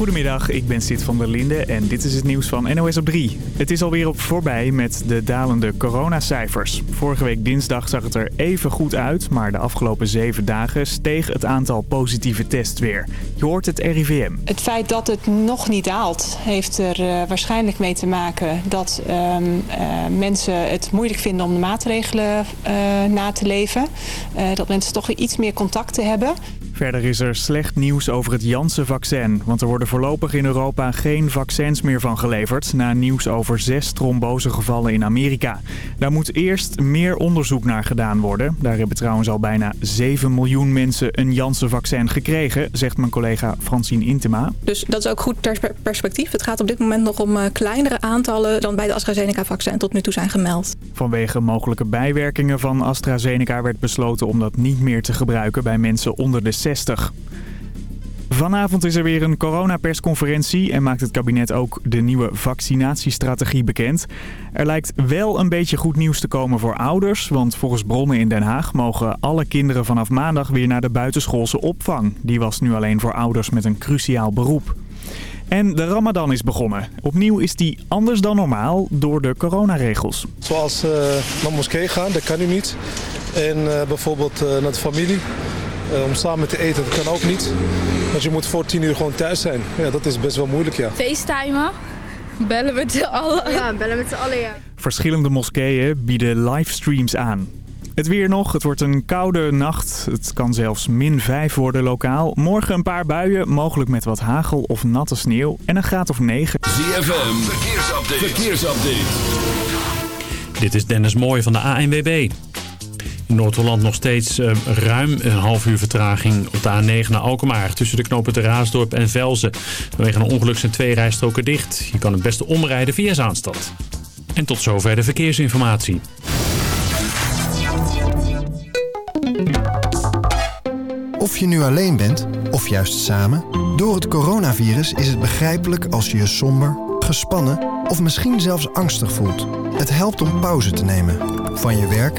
Goedemiddag, ik ben Sid van der Linde en dit is het nieuws van NOS op 3. Het is alweer op voorbij met de dalende coronacijfers. Vorige week dinsdag zag het er even goed uit, maar de afgelopen zeven dagen steeg het aantal positieve tests weer. Je hoort het RIVM. Het feit dat het nog niet daalt, heeft er uh, waarschijnlijk mee te maken dat uh, uh, mensen het moeilijk vinden om de maatregelen uh, na te leven. dat mensen toch weer iets meer contacten hebben. Verder is er slecht nieuws over het Janssen-vaccin. Want er worden voorlopig in Europa geen vaccins meer van geleverd... na nieuws over zes trombosegevallen in Amerika. Daar moet eerst meer onderzoek naar gedaan worden. Daar hebben trouwens al bijna 7 miljoen mensen een Janssen-vaccin gekregen... zegt mijn collega Francine Intema. Dus dat is ook goed ter perspectief. Het gaat op dit moment nog om kleinere aantallen... dan bij de AstraZeneca-vaccin tot nu toe zijn gemeld. Vanwege mogelijke bijwerkingen van AstraZeneca werd besloten om dat niet meer te gebruiken... bij mensen onder de 60. Vanavond is er weer een coronapersconferentie en maakt het kabinet ook de nieuwe vaccinatiestrategie bekend. Er lijkt wel een beetje goed nieuws te komen voor ouders, want volgens bronnen in Den Haag mogen alle kinderen vanaf maandag weer naar de buitenschoolse opvang. Die was nu alleen voor ouders met een cruciaal beroep. En de ramadan is begonnen. Opnieuw is die anders dan normaal door de coronaregels. Zoals uh, naar moskee gaan, dat kan nu niet. En uh, bijvoorbeeld uh, naar de familie. Uh, om samen te eten, dat kan ook niet. Want je moet voor tien uur gewoon thuis zijn. Ja, dat is best wel moeilijk, ja. FaceTimen, bellen met z'n allen. Ja, bellen met z'n allen, ja. Verschillende moskeeën bieden livestreams aan. Het weer nog, het wordt een koude nacht. Het kan zelfs min 5 worden lokaal. Morgen een paar buien, mogelijk met wat hagel of natte sneeuw. En een graad of 9. ZFM, verkeersupdate. verkeersupdate. Dit is Dennis Mooij van de ANWB. Noord-Holland nog steeds uh, ruim een half uur vertraging op de A9 naar Alkmaar. Tussen de knopen de en Velzen. Vanwege een ongeluk zijn twee rijstroken dicht. Je kan het beste omrijden via Zaanstad. En tot zover de verkeersinformatie. Of je nu alleen bent, of juist samen... door het coronavirus is het begrijpelijk als je je somber, gespannen... of misschien zelfs angstig voelt. Het helpt om pauze te nemen. Van je werk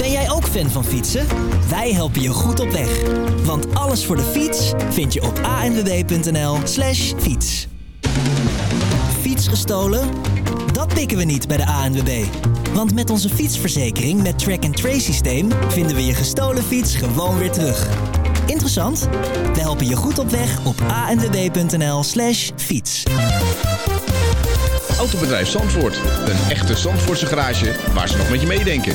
Ben jij ook fan van fietsen? Wij helpen je goed op weg. Want alles voor de fiets vind je op anwb.nl slash fiets. Fiets gestolen? Dat pikken we niet bij de ANWB. Want met onze fietsverzekering met track and trace systeem... vinden we je gestolen fiets gewoon weer terug. Interessant? We helpen je goed op weg op anwb.nl slash fiets. Autobedrijf Zandvoort. Een echte Zandvoortse garage waar ze nog met je meedenken.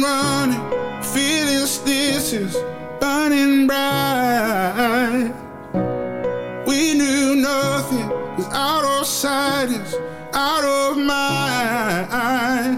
I'm running, feeling this is burning bright. We knew nothing was out of sight, is out of mind.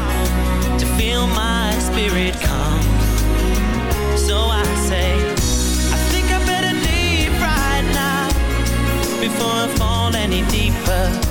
spirit comes. So I say, I think I better leave right now before I fall any deeper.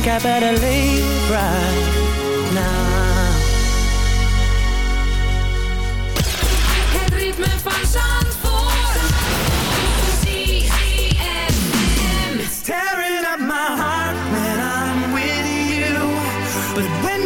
think I better leave right now. Het ritme van Zandvoort. It's tearing up my heart when I'm with you. But when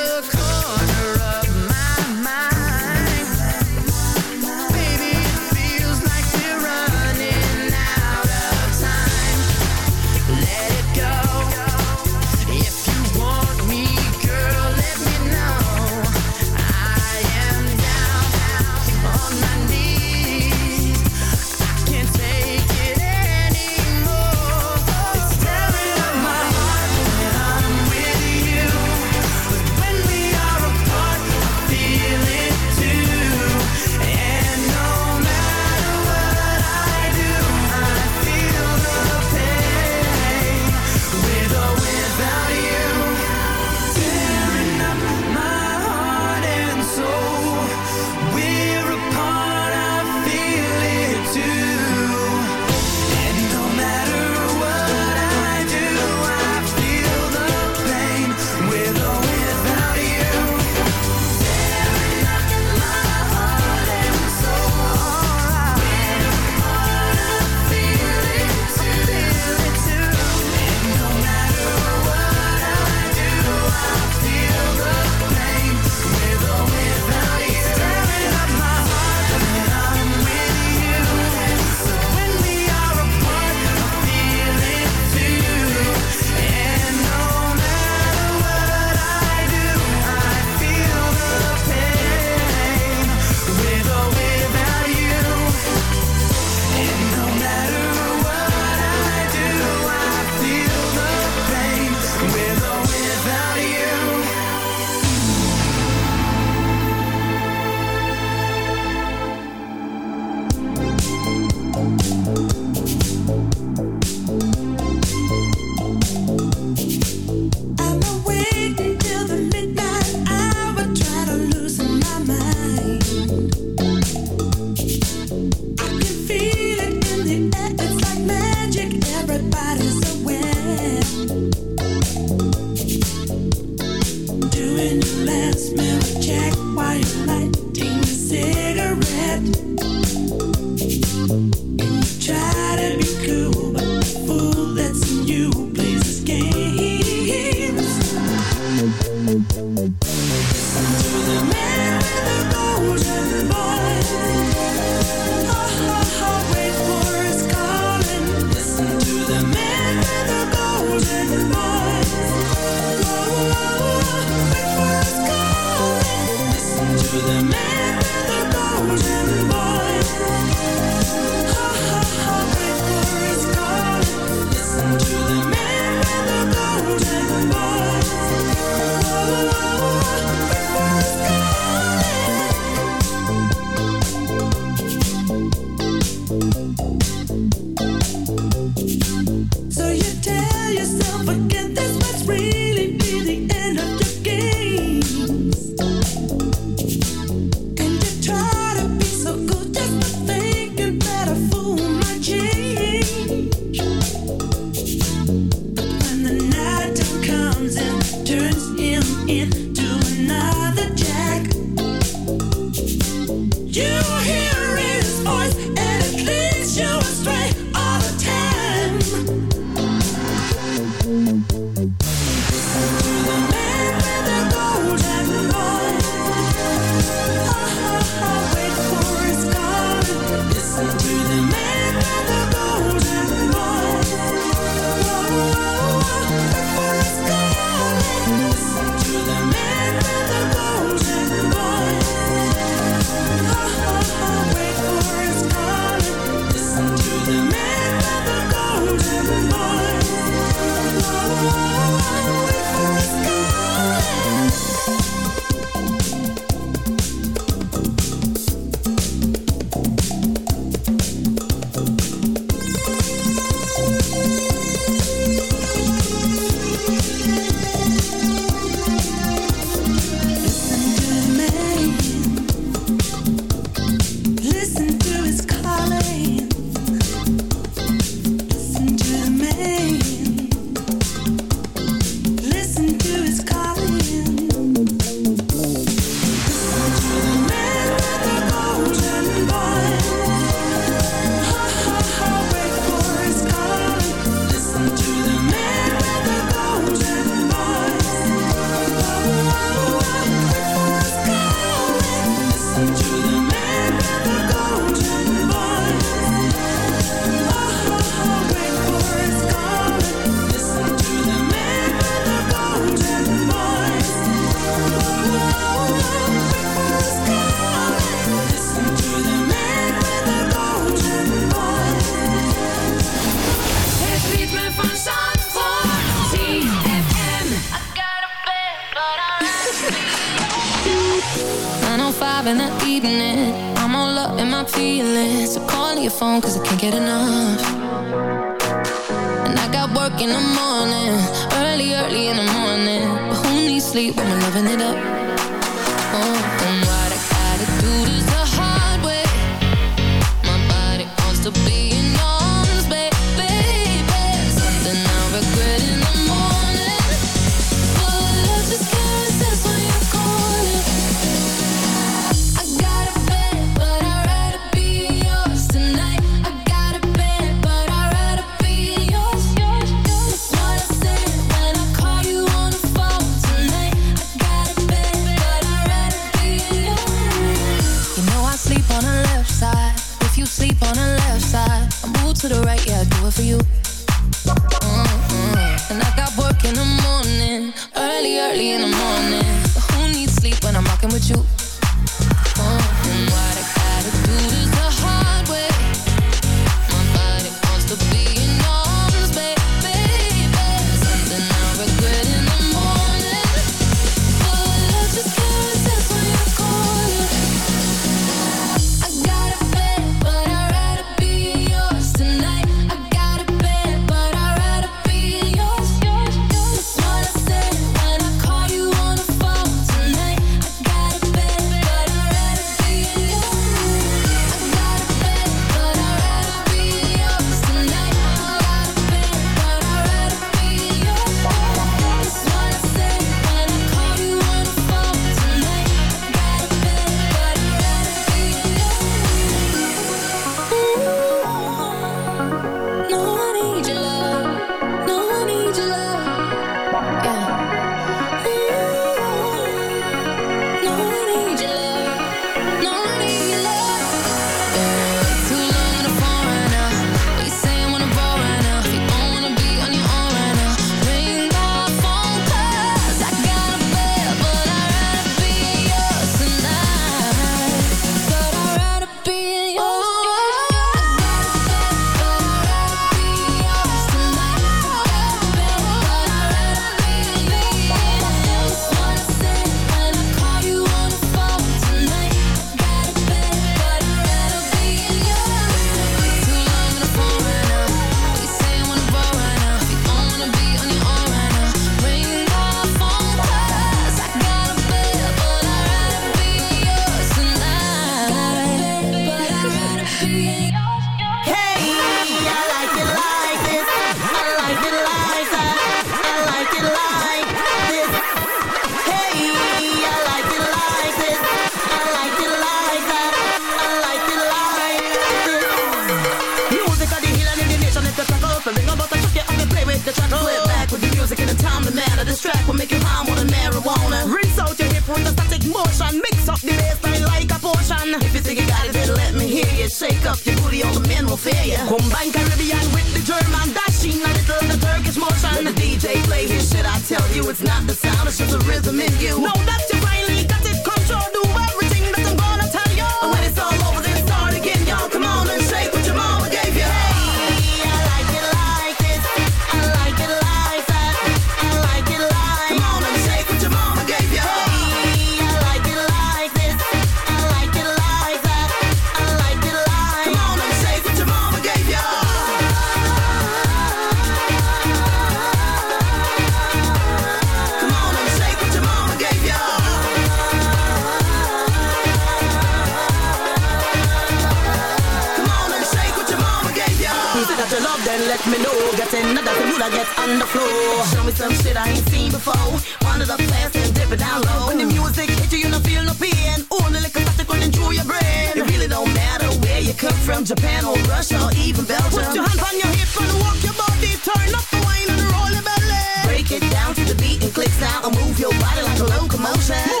seen before. One of the fast and dip it down low. When the music hits you, you don't feel no pain. Only like a liquor starts running through your brain. It really don't matter where you come from, Japan or Russia or even Belgium. Put your hands on your hips and walk your body. Turn up the wine and roll your belly. Break it down to the beat and clicks now and move your body like a locomotion.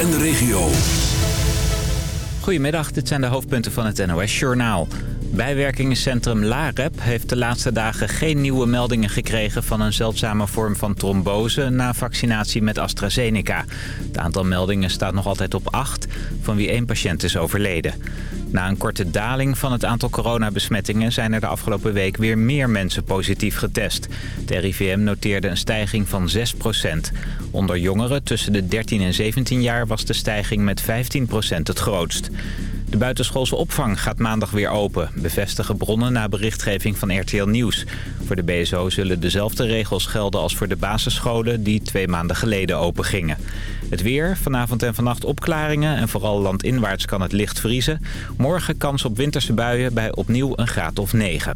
en de regio. Goedemiddag, dit zijn de hoofdpunten van het NOS Journaal. Bijwerkingencentrum LAREP heeft de laatste dagen geen nieuwe meldingen gekregen van een zeldzame vorm van trombose na vaccinatie met AstraZeneca. Het aantal meldingen staat nog altijd op 8, van wie één patiënt is overleden. Na een korte daling van het aantal coronabesmettingen zijn er de afgelopen week weer meer mensen positief getest. De RIVM noteerde een stijging van 6 Onder jongeren tussen de 13 en 17 jaar was de stijging met 15 het grootst. De buitenschoolse opvang gaat maandag weer open, bevestigen bronnen na berichtgeving van RTL Nieuws. Voor de BSO zullen dezelfde regels gelden als voor de basisscholen die twee maanden geleden open gingen. Het weer, vanavond en vannacht opklaringen en vooral landinwaarts kan het licht vriezen. Morgen kans op winterse buien bij opnieuw een graad of 9.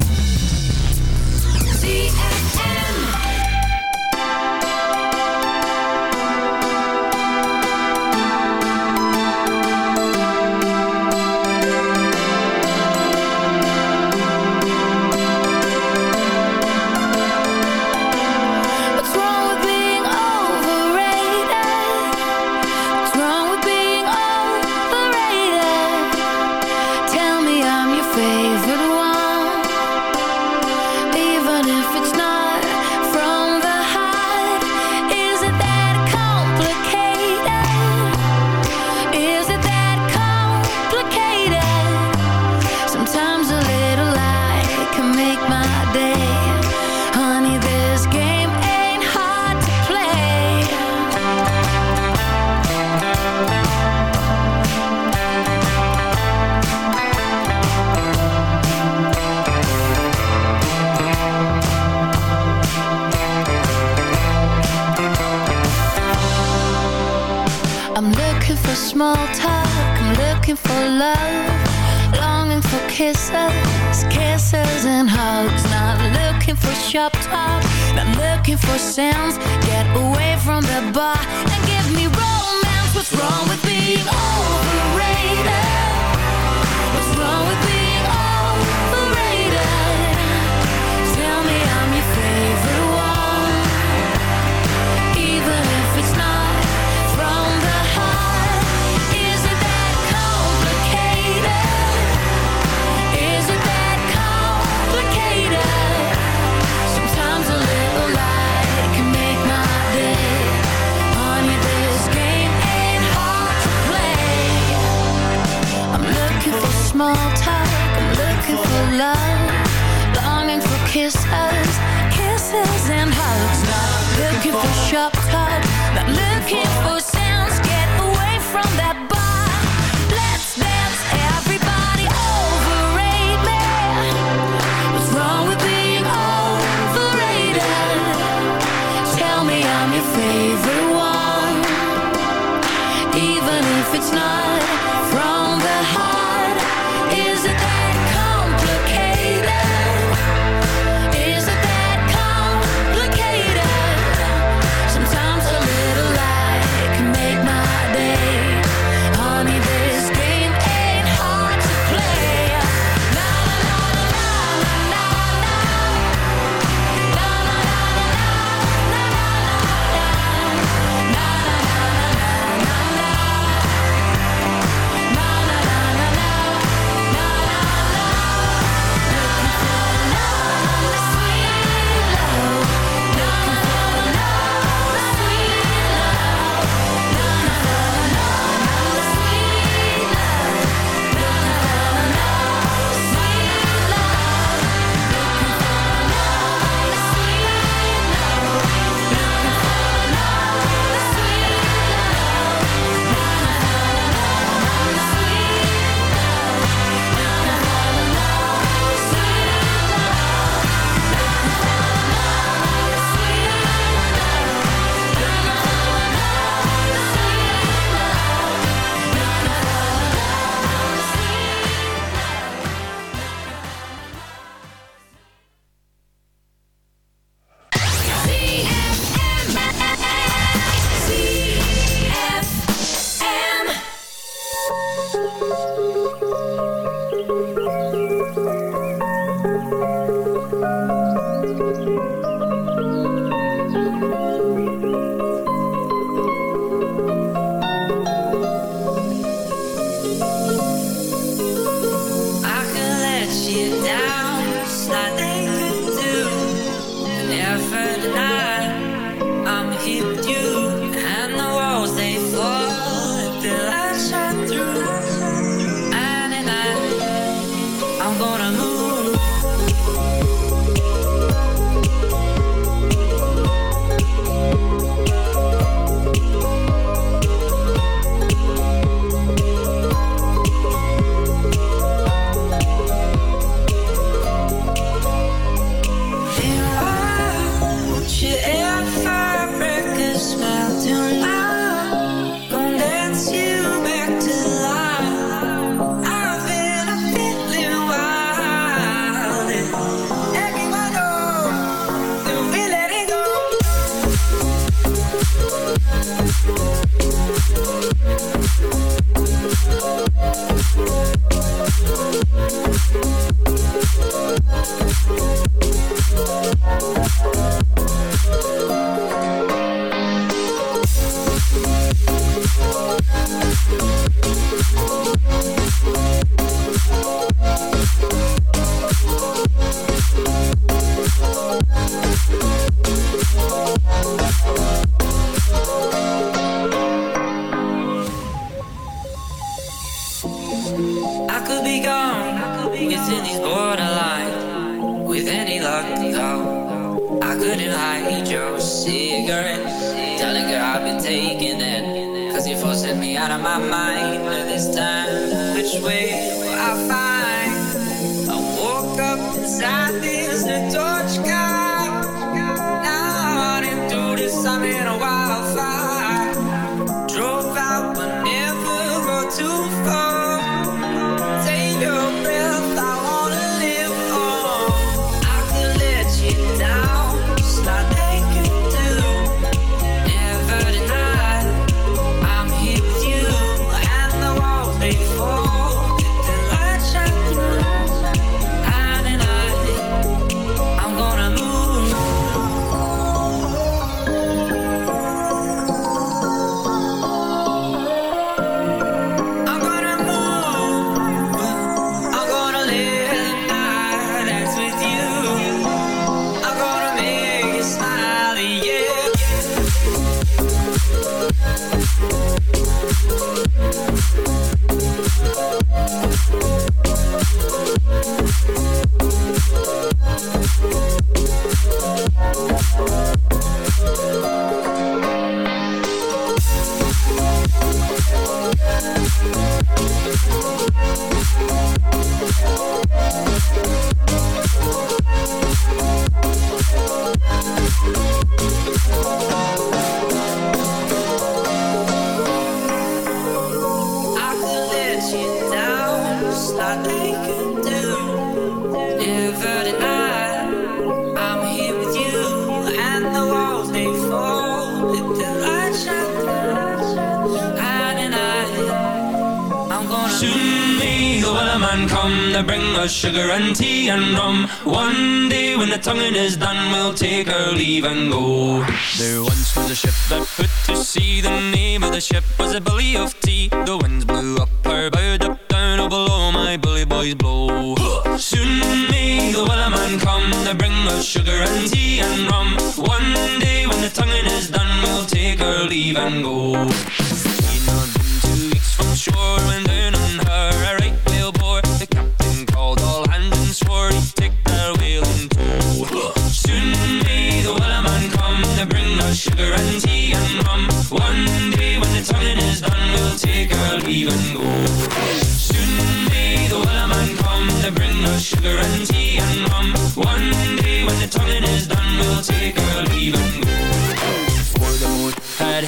Sounds.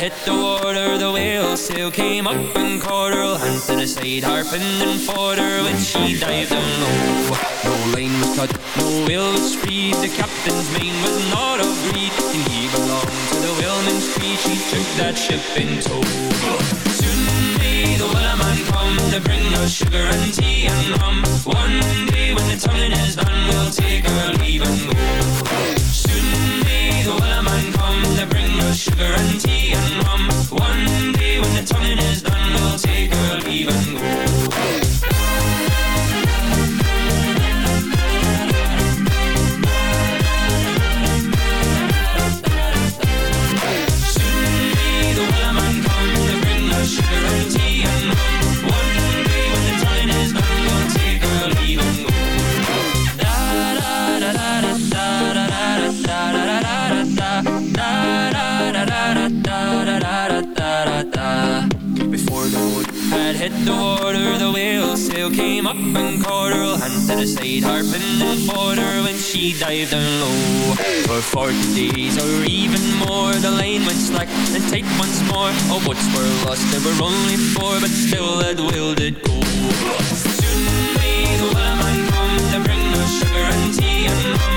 hit the water, the whale sail came up and caught her. Hunted a side harp and then fought her when she dived down low. No line was cut, no whale was freed. The captain's mane was not agreed. greed, and he belonged to the whaleman's creed. She took that ship in tow. Soon may the Wellerman come to bring us sugar and tea and rum. One day when the tumbling is done, we'll take our leave and go. Soon may the Wellerman I bring you sugar and tea and rum. One day when the tonguing is done We'll take our leave and go. up and caught her hand to the side Harping and border when she dived down low. For 40 days or even more The line went slack and take once more. Our boats were lost, there were only four But still that will did go. Soon may the wellerman come To bring us sugar and tea and rum.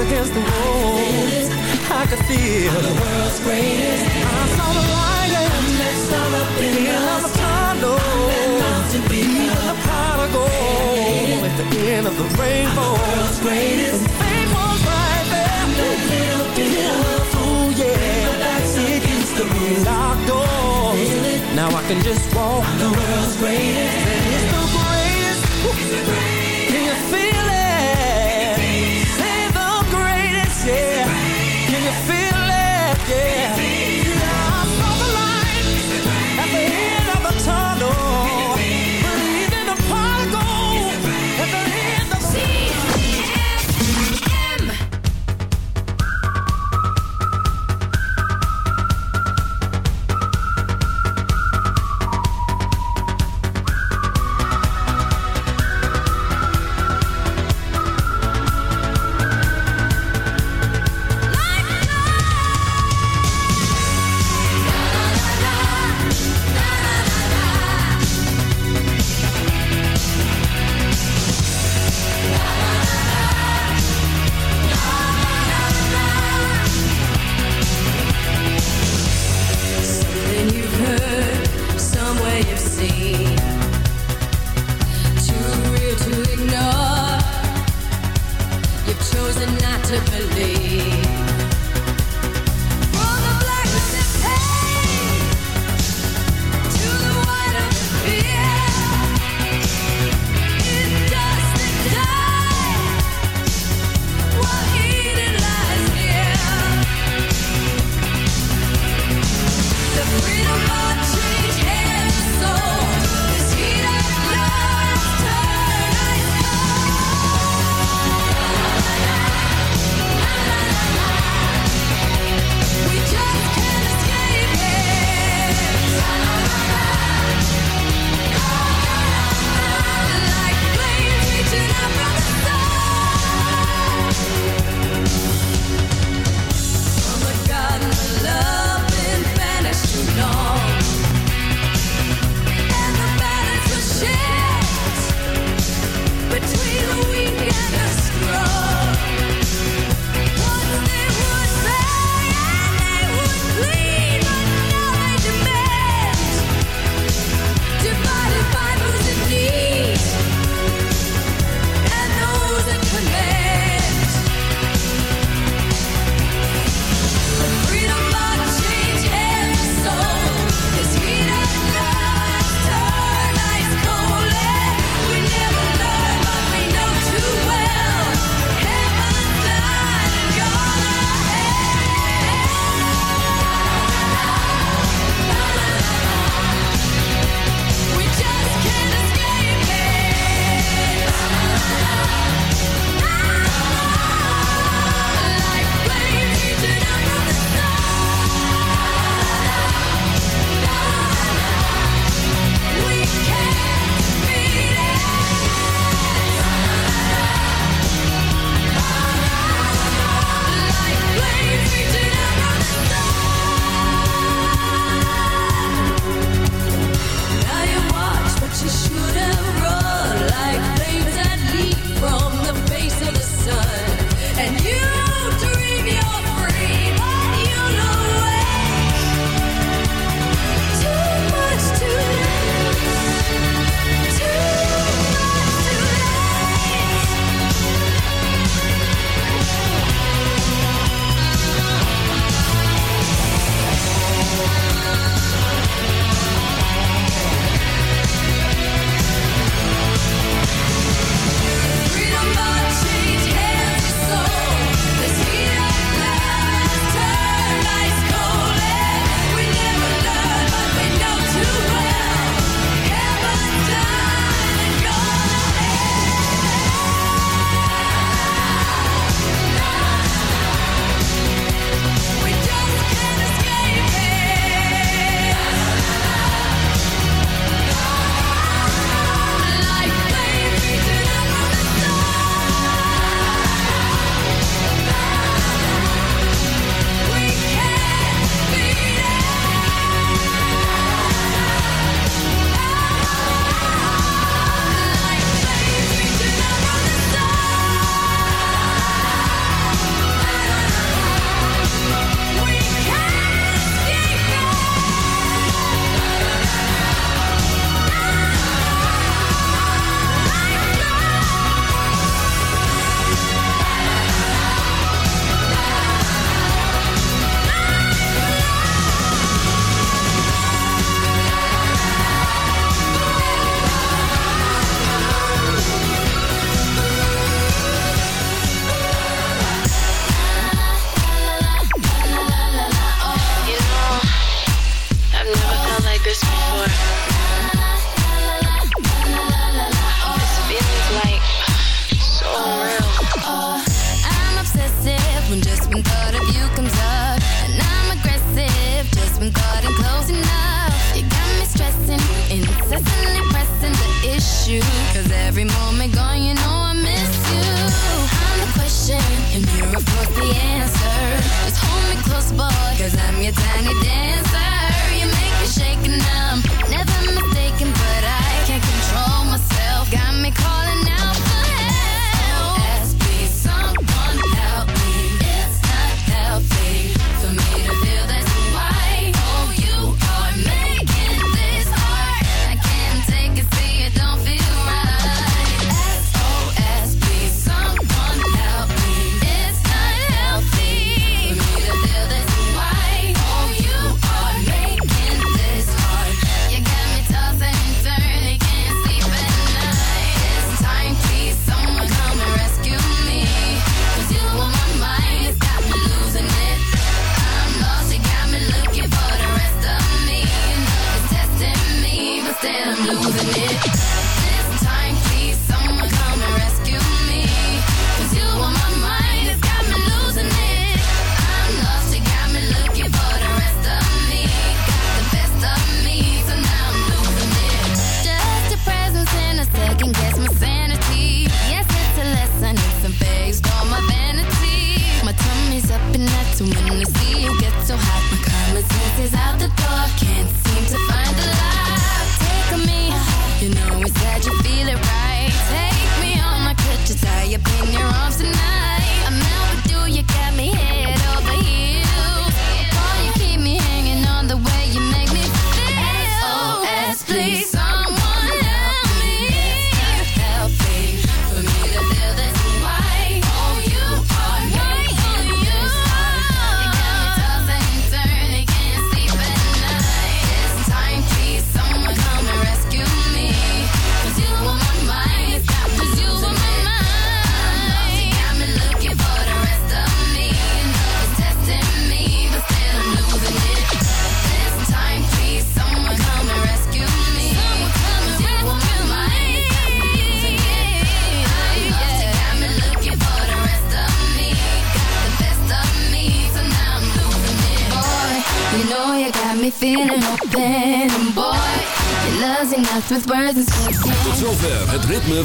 against the wall, I can feel I'm the world's greatest. I saw the light and up in the of a tunnel. Even the of gold at the end of the rainbow. I'm The world's greatest. And fame was right there. That little bit of oh yeah. Back's against the locked doors. Now I can just walk. I'm the world's the greatest.